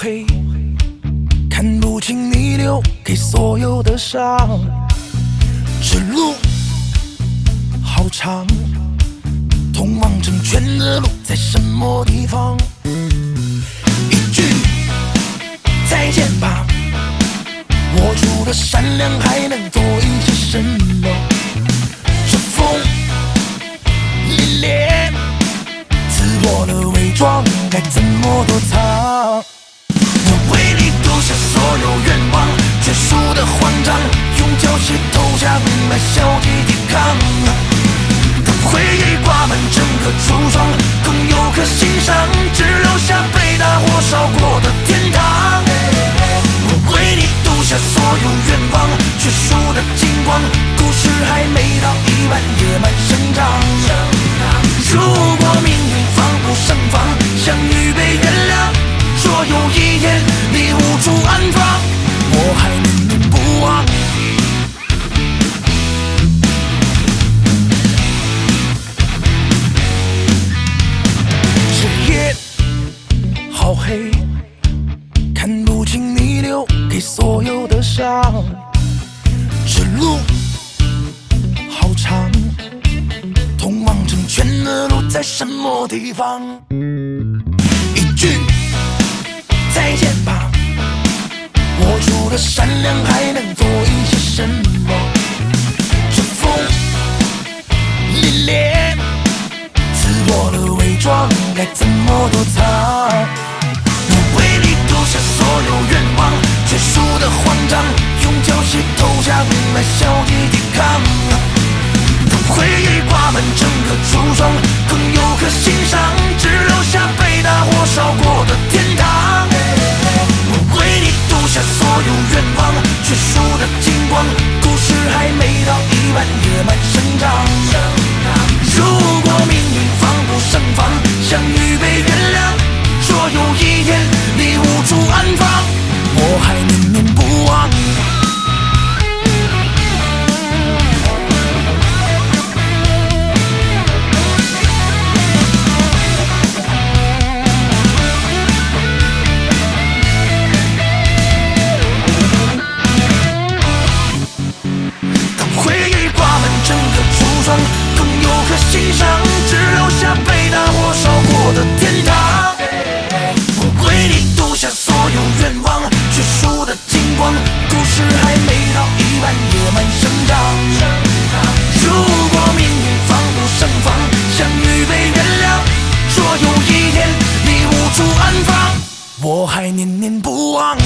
黑，看不清你留给所有的伤。这路好长，通往成全的路在什么地方？一句再见吧，我除了善良还能做一些什么？这风凛冽，刺破了伪装该怎么躲藏？整个橱窗，更有可欣赏，只留下被大火烧过的天堂。我为你赌下所有愿望，却输的精光，故事还没到一半，野蛮生长。如果命运防不胜防，相遇被原谅，若有一天你无处安放，黑，看不清你留给所有的伤。这路好长，通往成全的路在什么地方？一句再见吧，我除了善良还能做一些什么？春风凛冽。自我的伪装该怎当回忆挂满整个橱窗，更有可心伤，只留下被大火烧过的天堂。我为你赌下所有愿望，却输得精光，故事还没到一半，野蛮生长。上，只留下被大火烧过的天堂。我为你赌下所有愿望，却输得精光，故事还没到一半，野蛮生长。如果命运防不胜防，相遇被原谅，若有一天你无处安放，我还念念不忘。